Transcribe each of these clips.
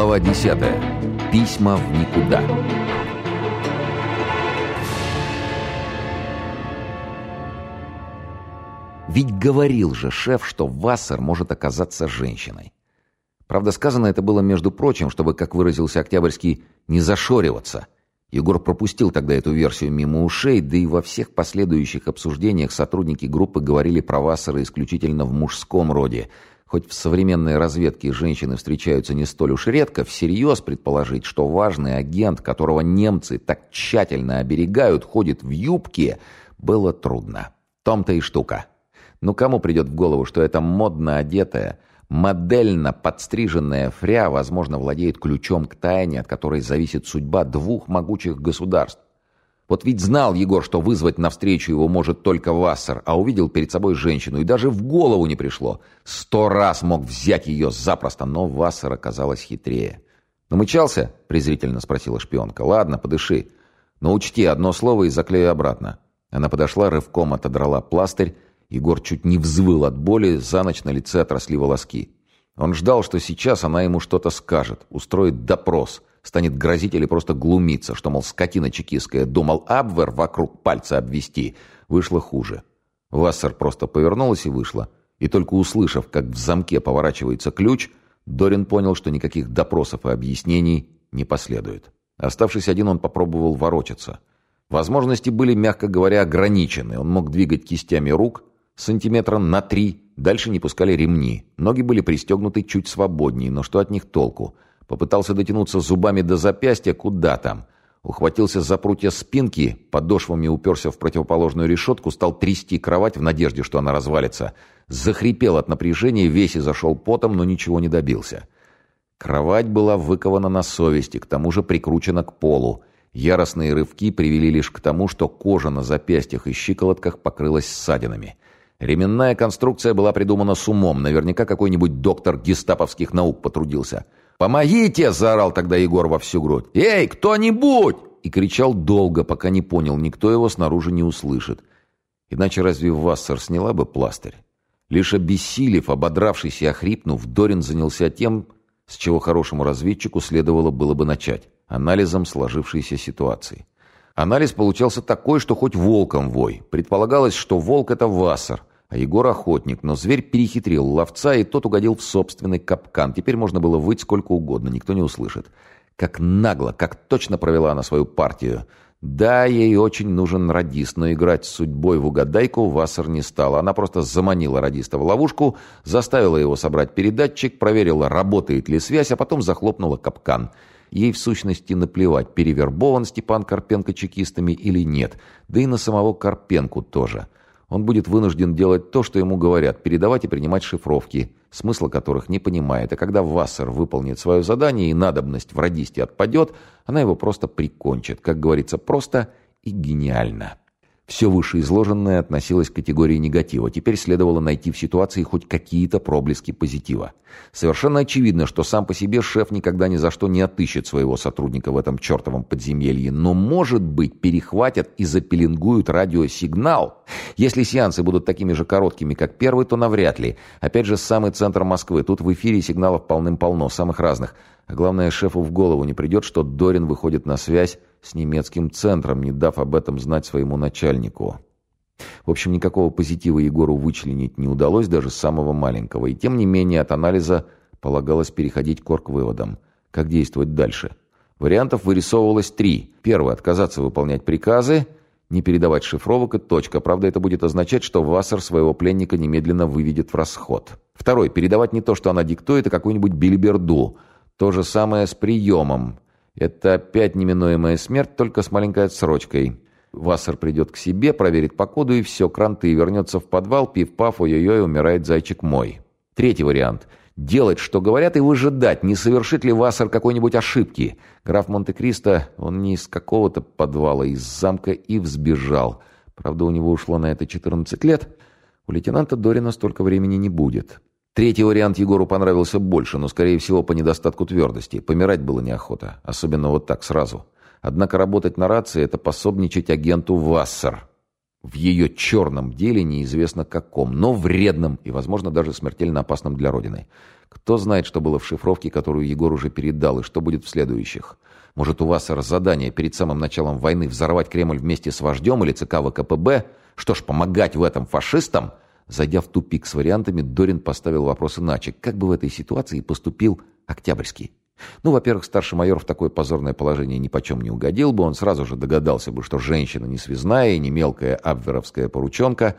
Глава 10. Письма в никуда. Ведь говорил же шеф, что Вассер может оказаться женщиной. Правда, сказано это было, между прочим, чтобы, как выразился Октябрьский, не зашориваться. Егор пропустил тогда эту версию мимо ушей, да и во всех последующих обсуждениях сотрудники группы говорили про Вассера исключительно в мужском роде. Хоть в современной разведке женщины встречаются не столь уж редко, всерьез предположить, что важный агент, которого немцы так тщательно оберегают, ходит в юбке, было трудно. Том-то и штука. Ну кому придет в голову, что эта модно одетая, Модельно подстриженная фря, возможно, владеет ключом к тайне, от которой зависит судьба двух могучих государств. Вот ведь знал Егор, что вызвать навстречу его может только Вассер, а увидел перед собой женщину, и даже в голову не пришло. Сто раз мог взять ее запросто, но Вассер оказалась хитрее. «Намычался?» — презрительно спросила шпионка. «Ладно, подыши. Но учти одно слово и заклею обратно». Она подошла, рывком отодрала пластырь, Егор чуть не взвыл от боли, за ночь на лице отросли волоски. Он ждал, что сейчас она ему что-то скажет, устроит допрос, станет грозить или просто глумиться, что, мол, скотина чекистская, думал Абвер вокруг пальца обвести. Вышло хуже. Вассер просто повернулась и вышла. И только услышав, как в замке поворачивается ключ, Дорин понял, что никаких допросов и объяснений не последует. Оставшись один, он попробовал ворочаться. Возможности были, мягко говоря, ограничены. Он мог двигать кистями рук, сантиметра на три. Дальше не пускали ремни. Ноги были пристегнуты чуть свободнее, но что от них толку? Попытался дотянуться зубами до запястья, куда там? Ухватился за прутья спинки, подошвами уперся в противоположную решетку, стал трясти кровать в надежде, что она развалится. Захрипел от напряжения, весь и зашел потом, но ничего не добился. Кровать была выкована на совести, к тому же прикручена к полу. Яростные рывки привели лишь к тому, что кожа на запястьях и щиколотках покрылась ссадинами. Ременная конструкция была придумана с умом. Наверняка какой-нибудь доктор гестаповских наук потрудился. «Помогите!» – заорал тогда Егор во всю грудь. «Эй, кто-нибудь!» И кричал долго, пока не понял, никто его снаружи не услышит. Иначе разве Вассер сняла бы пластырь? Лишь обессилев, ободравшись и охрипнув, Дорин занялся тем, с чего хорошему разведчику следовало было бы начать – анализом сложившейся ситуации. Анализ получался такой, что хоть волком вой. Предполагалось, что волк – это Вассер, а Егор охотник, но зверь перехитрил ловца, и тот угодил в собственный капкан. Теперь можно было выть сколько угодно, никто не услышит. Как нагло, как точно провела она свою партию. Да, ей очень нужен радист, но играть с судьбой в угадайку Вассер не стала. Она просто заманила радиста в ловушку, заставила его собрать передатчик, проверила, работает ли связь, а потом захлопнула капкан. Ей в сущности наплевать, перевербован Степан Карпенко чекистами или нет, да и на самого Карпенку тоже – он будет вынужден делать то, что ему говорят, передавать и принимать шифровки, смысла которых не понимает. А когда Вассер выполнит свое задание и надобность в радисте отпадет, она его просто прикончит. Как говорится, просто и гениально. Все вышеизложенное относилось к категории негатива. Теперь следовало найти в ситуации хоть какие-то проблески позитива. Совершенно очевидно, что сам по себе шеф никогда ни за что не отыщет своего сотрудника в этом чертовом подземелье. Но, может быть, перехватят и запеленгуют радиосигнал. Если сеансы будут такими же короткими, как первый, то навряд ли. Опять же, самый центр Москвы. Тут в эфире сигналов полным-полно, самых разных. А главное, шефу в голову не придет, что Дорин выходит на связь с немецким центром, не дав об этом знать своему начальнику. В общем, никакого позитива Егору вычленить не удалось, даже самого маленького. И тем не менее от анализа полагалось переходить к орг-выводам. Как действовать дальше? Вариантов вырисовывалось три. Первый – отказаться выполнять приказы, не передавать шифровок и точка. Правда, это будет означать, что Вассер своего пленника немедленно выведет в расход. Второй – передавать не то, что она диктует, а какую-нибудь билиберду. То же самое с приемом – это опять неминуемая смерть, только с маленькой отсрочкой. Вассер придет к себе, проверит по коду и все, кранты, и вернется в подвал, пив-паф, ой-ой-ой, умирает зайчик мой. Третий вариант. Делать, что говорят, и выжидать, не совершит ли Вассер какой-нибудь ошибки. Граф Монте-Кристо, он не из какого-то подвала, из замка и взбежал. Правда, у него ушло на это 14 лет. У лейтенанта Дорина столько времени не будет. Третий вариант Егору понравился больше, но, скорее всего, по недостатку твердости. Помирать было неохота, особенно вот так сразу. Однако работать на рации – это пособничать агенту Вассер. В ее черном деле неизвестно каком, но вредном и, возможно, даже смертельно опасном для Родины. Кто знает, что было в шифровке, которую Егор уже передал, и что будет в следующих. Может, у вас задание перед самым началом войны взорвать Кремль вместе с вождем или ЦК ВКПБ? Что ж, помогать в этом фашистам? Зайдя в тупик с вариантами, Дорин поставил вопрос иначе. Как бы в этой ситуации поступил Октябрьский? Ну, во-первых, старший майор в такое позорное положение ни почем не угодил бы. Он сразу же догадался бы, что женщина не связная и не мелкая абверовская порученка,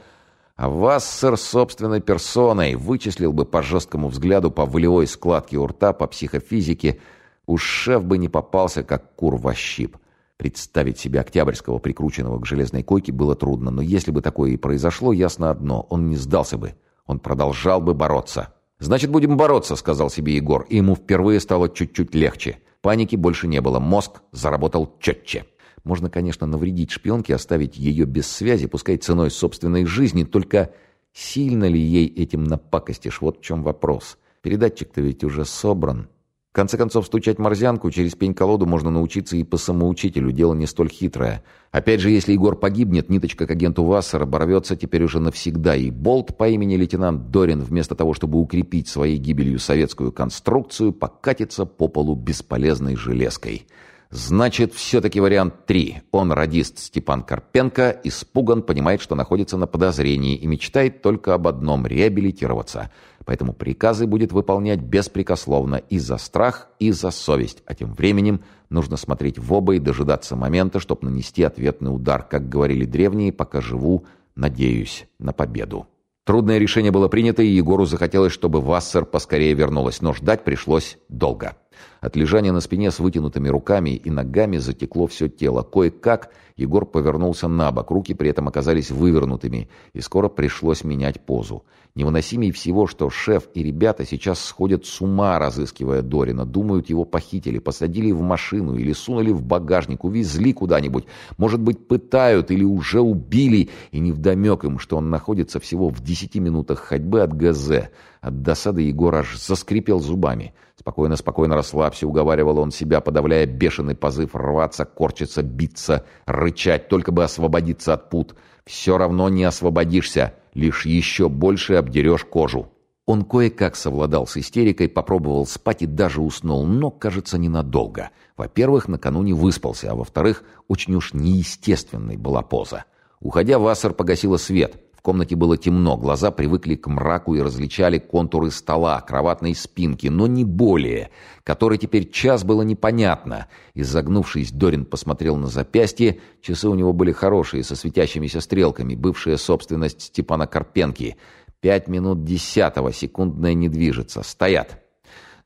а вас, сэр, собственной персоной вычислил бы по жесткому взгляду, по волевой складке у рта, по психофизике. Уж шеф бы не попался, как кур во щип. Представить себе Октябрьского, прикрученного к железной койке, было трудно, но если бы такое и произошло, ясно одно — он не сдался бы. Он продолжал бы бороться. «Значит, будем бороться», — сказал себе Егор, и ему впервые стало чуть-чуть легче. Паники больше не было, мозг заработал четче. Можно, конечно, навредить шпионке, оставить ее без связи, пускай ценой собственной жизни, только сильно ли ей этим напакостишь, вот в чем вопрос. Передатчик-то ведь уже собран. В конце концов, стучать морзянку через пень-колоду можно научиться и по самоучителю, дело не столь хитрое. Опять же, если Егор погибнет, ниточка к агенту Вассера оборвется теперь уже навсегда, и Болт по имени лейтенант Дорин, вместо того, чтобы укрепить своей гибелью советскую конструкцию, покатится по полу бесполезной железкой. Значит, все-таки вариант 3. Он, радист Степан Карпенко, испуган, понимает, что находится на подозрении и мечтает только об одном – реабилитироваться. Поэтому приказы будет выполнять беспрекословно и за страх, и за совесть. А тем временем нужно смотреть в оба и дожидаться момента, чтобы нанести ответный удар. Как говорили древние, пока живу, надеюсь на победу. Трудное решение было принято, и Егору захотелось, чтобы Вассер поскорее вернулась, но ждать пришлось долго. От лежания на спине с вытянутыми руками и ногами затекло все тело. Кое-как Егор повернулся на бок, руки при этом оказались вывернутыми, и скоро пришлось менять позу. Невыносимее всего, что шеф и ребята сейчас сходят с ума, разыскивая Дорина. Думают, его похитили, посадили в машину или сунули в багажник, увезли куда-нибудь. Может быть, пытают или уже убили, и невдомек им, что он находится всего в десяти минутах ходьбы от ГЗ. От досады Егор аж заскрипел зубами. «Спокойно, спокойно расслабься», — уговаривал он себя, подавляя бешеный позыв рваться, корчиться, биться, рычать, только бы освободиться от пут. «Все равно не освободишься, лишь еще больше обдерешь кожу». Он кое-как совладал с истерикой, попробовал спать и даже уснул, но, кажется, ненадолго. Во-первых, накануне выспался, а во-вторых, очень уж неестественной была поза. Уходя, Вассер погасила свет. В комнате было темно, глаза привыкли к мраку и различали контуры стола, кроватной спинки, но не более, который теперь час было непонятно. Изогнувшись, Дорин посмотрел на запястье, часы у него были хорошие, со светящимися стрелками, бывшая собственность Степана Карпенки. Пять минут десятого, секундная не движется. Стоят.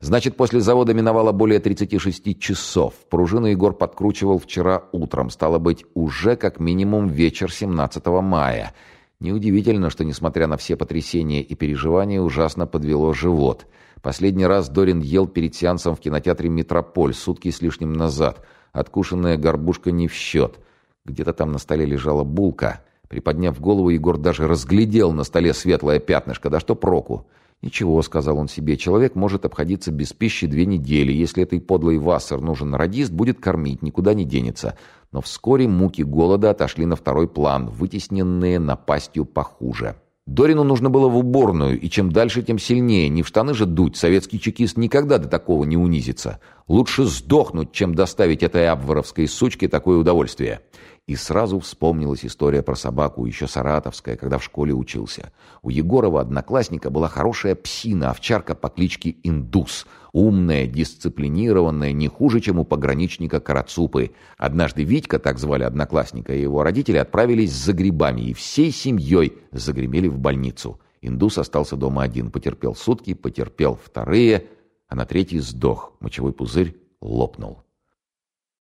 Значит, после завода миновало более 36 часов. Пружину Егор подкручивал вчера утром. Стало быть, уже как минимум вечер 17 мая. Неудивительно, что, несмотря на все потрясения и переживания, ужасно подвело живот. Последний раз Дорин ел перед сеансом в кинотеатре «Метрополь» сутки с лишним назад. Откушенная горбушка не в счет. Где-то там на столе лежала булка. Приподняв голову, Егор даже разглядел на столе светлое пятнышко. Да что проку? «Ничего», — сказал он себе, — «человек может обходиться без пищи две недели. Если этой подлый вассер нужен радист, будет кормить, никуда не денется. Но вскоре муки голода отошли на второй план, вытесненные напастью похуже. Дорину нужно было в уборную, и чем дальше, тем сильнее. Не в штаны же дуть, советский чекист никогда до такого не унизится. Лучше сдохнуть, чем доставить этой абваровской сучке такое удовольствие. И сразу вспомнилась история про собаку, еще саратовская, когда в школе учился. У Егорова одноклассника была хорошая псина, овчарка по кличке Индус. Умная, дисциплинированная, не хуже, чем у пограничника Карацупы. Однажды Витька, так звали одноклассника, и его родители отправились за грибами, и всей семьей загремели в больницу. Индус остался дома один, потерпел сутки, потерпел вторые, а на третий сдох, мочевой пузырь лопнул.